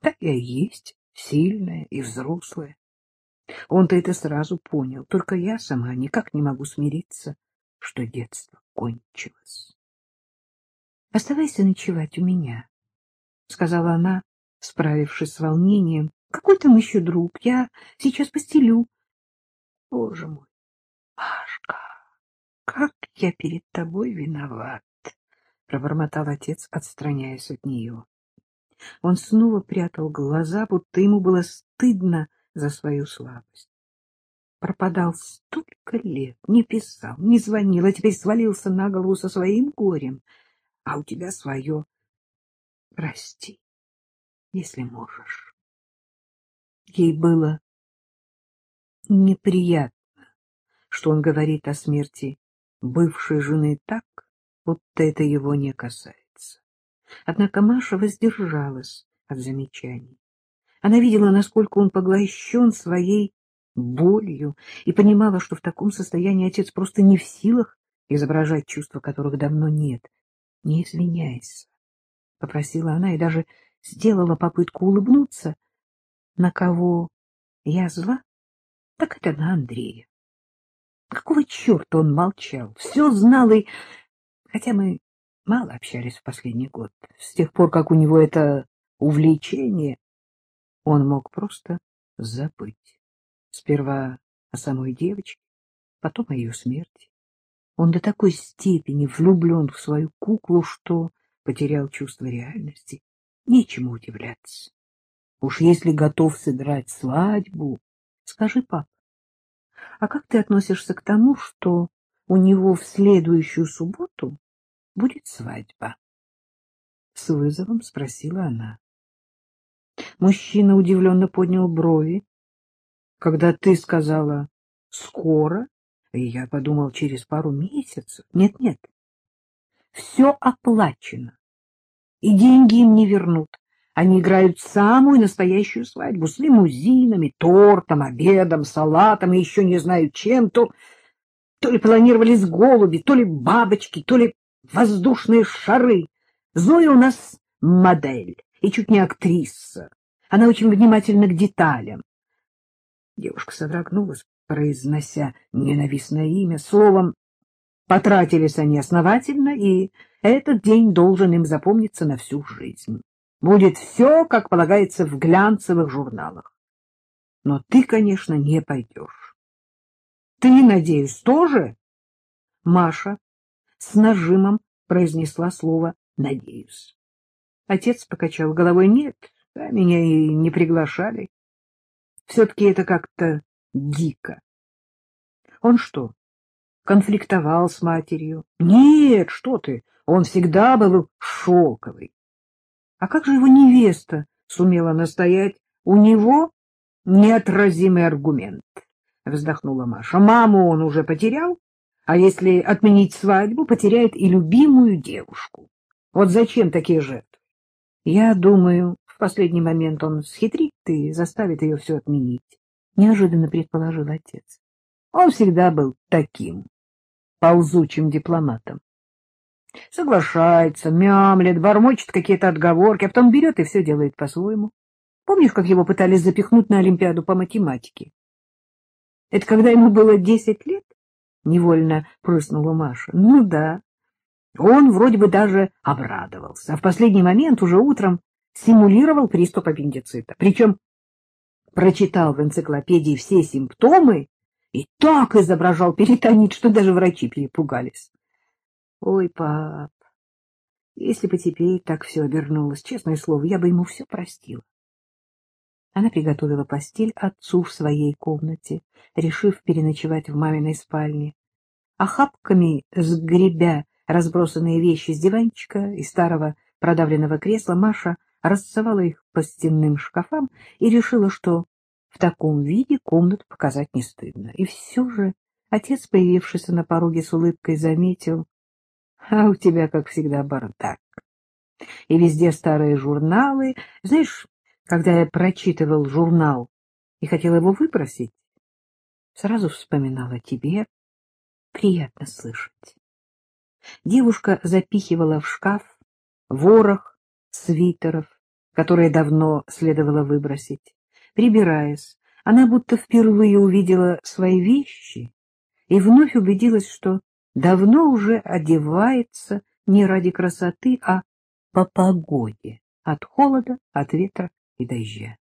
Так я и есть, сильная и взрослая. Он-то это сразу понял, только я сама никак не могу смириться, что детство кончилось. — Оставайся ночевать у меня, — сказала она, справившись с волнением. — Какой там еще друг? Я сейчас постелю. — Боже мой, Машка, как я перед тобой виноват! — пробормотал отец, отстраняясь от нее. Он снова прятал глаза, будто ему было стыдно за свою слабость. Пропадал столько лет, не писал, не звонил, а теперь свалился на голову со своим горем, а у тебя свое. Прости, если можешь. Ей было неприятно, что он говорит о смерти бывшей жены так, будто это его не касается. Однако Маша воздержалась от замечаний. Она видела, насколько он поглощен своей болью, и понимала, что в таком состоянии отец просто не в силах изображать чувства, которых давно нет. — Не извиняйся, — попросила она и даже сделала попытку улыбнуться. На кого я зла? Так это на Андрея. Какого черта он молчал? Все знал и... Хотя мы мало общались в последний год. С тех пор, как у него это увлечение, он мог просто забыть. Сперва о самой девочке, потом о ее смерти. Он до такой степени влюблен в свою куклу, что потерял чувство реальности. Нечему удивляться. Уж если готов сыграть свадьбу, скажи, пап, а как ты относишься к тому, что у него в следующую субботу будет свадьба? С вызовом спросила она. Мужчина удивленно поднял брови. Когда ты сказала «скоро», я подумал через пару месяцев. Нет-нет, все оплачено, и деньги им не вернут. Они играют самую настоящую свадьбу с лимузинами, тортом, обедом, салатом и еще не знаю чем. То, то ли планировались голуби, то ли бабочки, то ли воздушные шары. Зоя у нас модель и чуть не актриса. Она очень внимательна к деталям. Девушка содрогнулась, произнося ненавистное имя. Словом, потратились они основательно, и этот день должен им запомниться на всю жизнь. Будет все, как полагается, в глянцевых журналах. Но ты, конечно, не пойдешь. Ты, надеюсь, тоже? Маша с нажимом произнесла слово «надеюсь». Отец покачал головой. Нет, да, меня и не приглашали. Все-таки это как-то дико. Он что, конфликтовал с матерью? Нет, что ты, он всегда был шелковый. А как же его невеста сумела настоять? У него неотразимый аргумент, — вздохнула Маша. Маму он уже потерял, а если отменить свадьбу, потеряет и любимую девушку. Вот зачем такие жертвы? Я думаю, в последний момент он схитрит и заставит ее все отменить, — неожиданно предположил отец. Он всегда был таким ползучим дипломатом. Соглашается, мямлет, бормочет какие-то отговорки, а потом берет и все делает по-своему. Помнишь, как его пытались запихнуть на Олимпиаду по математике? Это когда ему было десять лет? Невольно прыснула Маша. Ну да, он вроде бы даже обрадовался, а в последний момент уже утром симулировал приступ аппендицита. Причем прочитал в энциклопедии все симптомы и так изображал перитонит, что даже врачи перепугались. Ой, пап, если бы теперь так все обернулось, честное слово, я бы ему все простила. Она приготовила постель отцу в своей комнате, решив переночевать в маминой спальне. Охапками сгребя разбросанные вещи с диванчика и старого продавленного кресла, Маша рассовала их по стенным шкафам и решила, что в таком виде комнату показать не стыдно. И все же отец, появившийся на пороге с улыбкой, заметил, а у тебя, как всегда, бардак. И везде старые журналы. Знаешь, когда я прочитывал журнал и хотел его выбросить, сразу вспоминала тебе. Приятно слышать. Девушка запихивала в шкаф ворох свитеров, которое давно следовало выбросить. Прибираясь, она будто впервые увидела свои вещи и вновь убедилась, что давно уже одевается не ради красоты, а по погоде, от холода, от ветра и дождя.